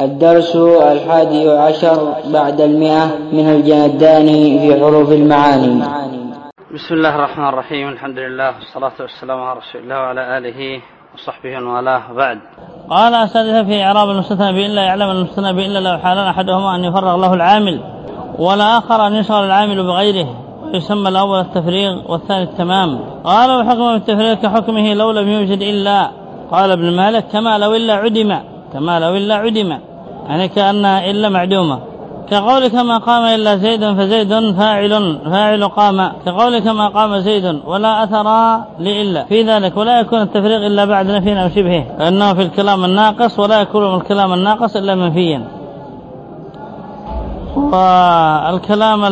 الدرس الحادي عشر بعد المئة من الجنداني في حروف المعاني. بسم الله الرحمن الرحيم. الحمد لله والصلاة والسلام على رسول الله وعلى آله وصحبه والاه. بعد. قال أساتذة في إعراب المستثنى بإلا يعلم المستثنى بإلا لو حالا أحدهما أن يفرغ له العامل والآخر أن يشغل العامل بغيره يسمى الأول التفريغ والثاني التمام. قال وحكم بالتفريغ كحكمه لو لم يوجد إلا. قال ابن مالك كما لو إلا عدم كما لو إلا عدم. يعني كأنها إلا معدومة. كقولك ما قام إلا زيد فزيد فاعل فاعل قام. كقولك ما قام زيد ولا أثر لإلا. في ذلك ولا يكون التفريق إلا بعد نفي أو شبهه لأنه في الكلام الناقص ولا يكون من الكلام الناقص إلا منفيا. والكلام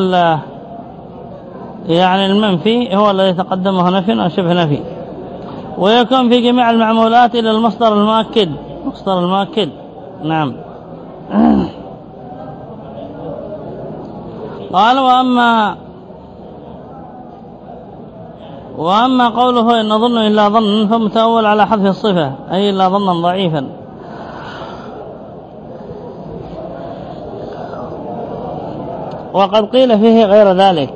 يعني المنفي هو الذي تقدمه نفي أو شبه نفي. ويكون في جميع المعمولات إلى المصدر المؤكد. مصدر المؤكد. نعم. قال وأما وأما قوله إن ظن إلا ظن فمتأول على حذف الصفة أي إلا ظنا ضعيفا. وقد قيل فيه غير ذلك.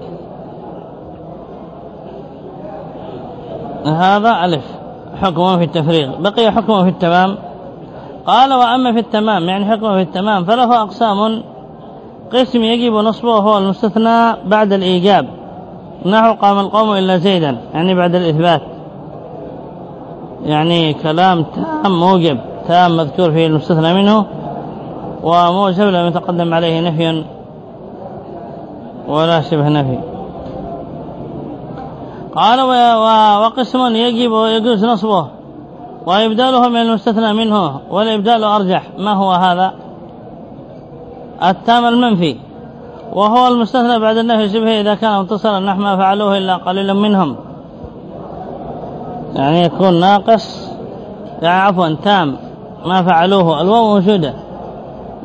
هذا ألف حكم في التفريغ. بقي حكم في التمام. قال وأما في التمام يعني حكم في التمام فله أقسام. قسم يجب نصبه وهو المستثنى بعد الإيجاب. نحو قام القوم إلا زيدا يعني بعد الإثبات. يعني كلام تام موجب تام مذكور فيه المستثنى منه وموجب لم يتقدم عليه نفي ولا شبه نفي. قال وقسم يجب ويجوز نصبه. وإبداله من المستثنى منه والإبدال أرجح. ما هو هذا؟ التام المنفي. وهو المستثنى بعد النفي شبه إذا كان متصلا نحو ما فعلوه إلا قليل منهم. يعني يكون ناقص يعني عفوا تام. ما فعلوه. الواو موجودة.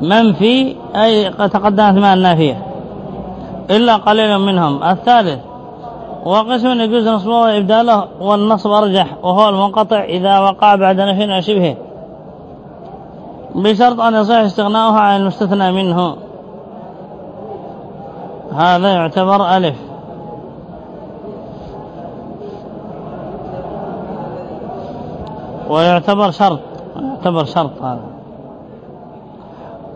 منفي أي قد تقدمت مع النافية. إلا قليل منهم. الثالث وقسم يجوز نصبه وإبداله والنصب أرجح وهو المنقطع إذا وقع بعد نفي شبهه بشرط أن يصح استغناؤه عن المستثنى منه. هذا يعتبر ألف. ويعتبر شرط. يعتبر شرط هذا.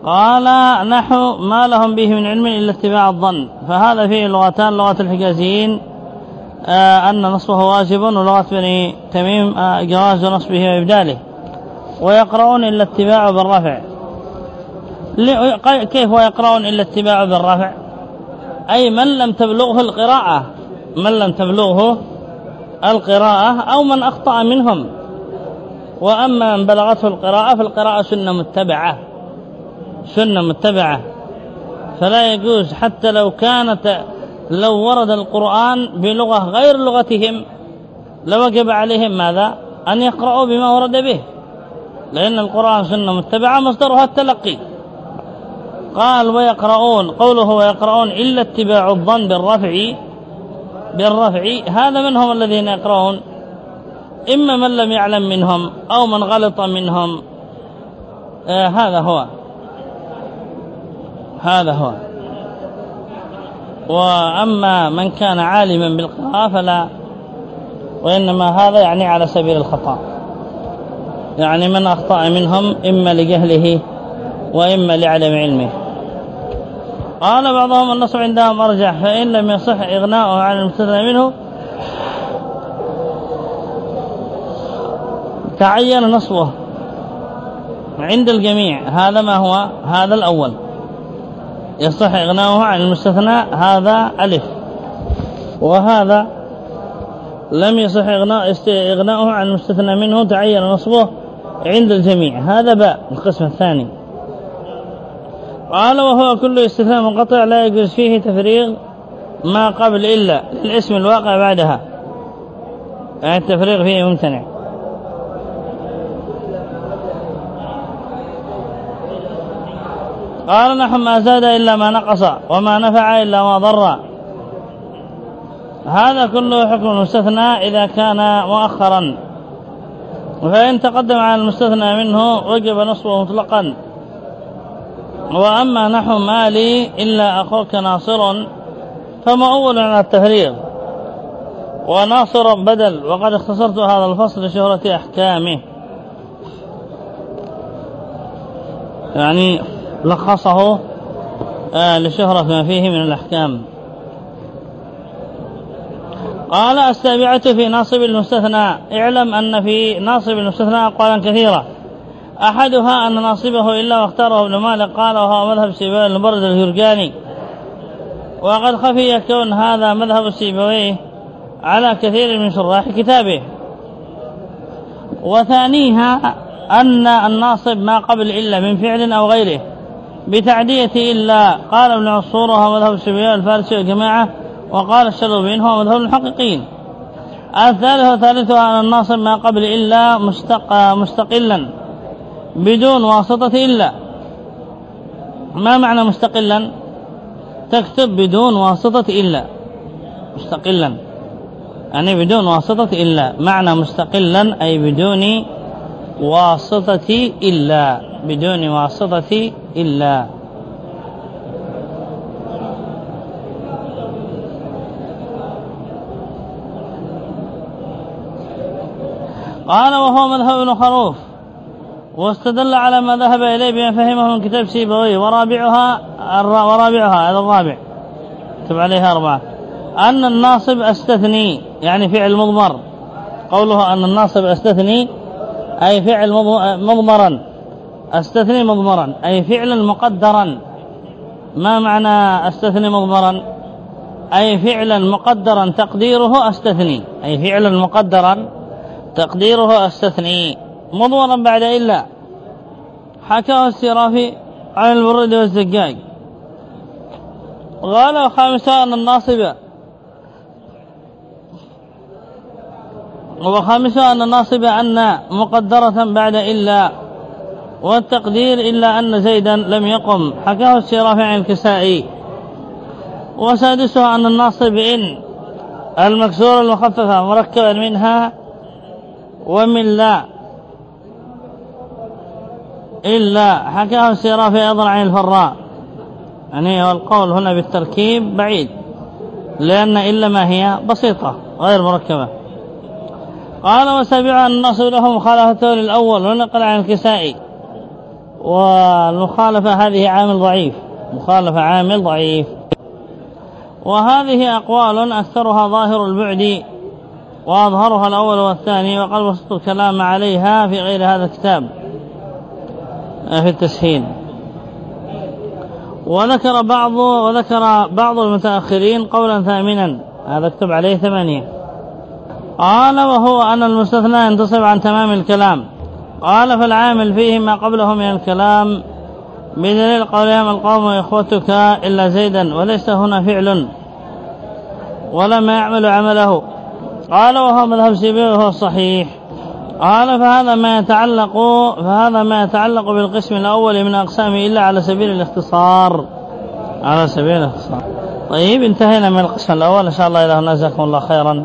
قال نحو ما لهم به من علم إلا اتباع الظن. فهذا فيه لغتان لغة الحجازيين. أن نصبه واجب ولغة بني تميم آه جواز نصبه وإبداله. ويقرؤون إلا اتباع بالرفع. كيف ويقرؤون إلا اتباع بالرفع؟ أي من لم تبلغه القراءة. من لم تبلغه القراءة أو من أخطأ منهم. وأما من بلغته القراءة فالقراءة سنة متبعة. سنة متبعة. فلا يجوز حتى لو كانت لو ورد القرآن بلغة غير لغتهم لوجب عليهم ماذا؟ أن يقرأوا بما ورد به. لأن القرآن سنة متبعة مصدرها التلقي. قال ويقرؤون قوله ويقرؤون إلا اتباع الظن بالرفع بالرفع. هذا منهم الذين يقرؤون؟ إما من لم يعلم منهم أو من غلط منهم. آه هذا هو. هذا هو. وأما من كان عالما بالقراءة فلا وإنما هذا يعني على سبيل الخطأ. يعني من أخطأ منهم إما لجهله وإما لعدم علمه. قال بعضهم النص عندهم أرجح فإن لم يصح إغناؤه عن المستثنى منه تعين نصبه عند الجميع. هذا ما هو هذا الأول. يصح إغناؤه عن المستثنى هذا ألف. وهذا لم يصح إغناؤه عن المستثنى منه تعين نصبه عند الجميع. هذا باء القسم الثاني. قال وهو كل استثناء منقطع لا يجوز فيه تفريغ ما قبل إلا الاسم الواقع بعدها. يعني التفريغ فيه ممتنع. قال نحن ما زاد إلا ما نقص وما نفع إلا ما ضر. هذا كله حكم المستثنى إذا كان مؤخرا. فإن تقدم على المستثنى منه وجب نصبه مطلقا. وأما نحو مالي إلا أخوك ناصر فمؤول على التفريغ. وناصر بدل وقد اختصرت هذا الفصل لشهرة أحكامه. يعني لخصه آه، لشهرة ما فيه من الأحكام. قال السابعة في ناصب المستثنى. اعلم أن في ناصب المستثنى أقوالا كثيرة. أحدها أن ناصبه إلا واختاره ابن مالك قال وهو مذهب سيبويه المبرد الهرقاني وقد خفي كون هذا مذهب سيبويه على كثير من شراح كتابه. وثانيها أن الناصب ما قبل إلا من فعل أو غيره. بتعدية إلا قال ابن عصور وهو مذهب سيبويه الفارسي والجماعة وقال الشلوبين هو مذهب المحققين. الثالث وثالثها أن الناصب ما قبل إلا مستق مستقلا بدون واسطة إلا. ما معنى مستقلا؟ تكتب بدون واسطة إلا. مستقلا. يعني بدون واسطة إلا. معنى مستقلا أي بدون واسطة إلا بدون واسطة إلا. قال وهو مذهب ابن خروف واستدل على ما ذهب إليه بما فهمه من كتاب سيبويه ورابعها ورابعها هذا الرابع. كتب عليها أربعة. أن الناصب أستثني يعني فعل مضمر. قوله أن الناصب أستثني أي فعل مضمرا. أستثني مضمرا. أي فعلا مقدرا. ما معنى أستثني مضمرا؟ أي فعلا مقدرا تقديره أستثني. أي فعلا مقدرا تقديره أستثني. مضمرا بعد إلا. حكاه السرافي عن البرد والزقاق قال خامسا أن وخامسا أن الناصب أن مقدرة بعد إلا والتقدير إلا أن زيدا لم يقم. حكاه السرافي عن الكسائي. وسادسها أن الناصب إن المكسور المخففة مركبا منها ومن لا إلا. حكاه السرافي أيضا عن الفراء. يعني القول هنا بالتركيب بعيد لأن إلا ما هي بسيطة غير مركبة. قال وسبع النص له مخالفته للأول ونقل عن الكسائي. والمخالفة هذه عامل ضعيف. مخالفة عامل ضعيف. وهذه أقوال أكثرها ظاهر البعد وأظهرها الأول والثاني وقد وسط الكلام عليها في غير هذا الكتاب في التسهيل. وذكر بعض وذكر بعض المتأخرين قولا ثامنا. هذا اكتب عليه ثمانية. قال وهو أن المستثنى ينتصب عن تمام الكلام. قال فالعامل فيه ما قبله من الكلام. بدليل قولهم القوم إخوتك إلا زيدا وليس هنا فعل ولما يعمل عمله. قال وهو مذهب سيبوي وهو الصحيح قال فهذا ما يتعلق فهذا ما يتعلق بالقسم الأول من أقسامه إلا على سبيل الاختصار. على سبيل الاختصار. طيب انتهينا من القسم الأول. إن شاء الله إله نجزاكم الله خيرا.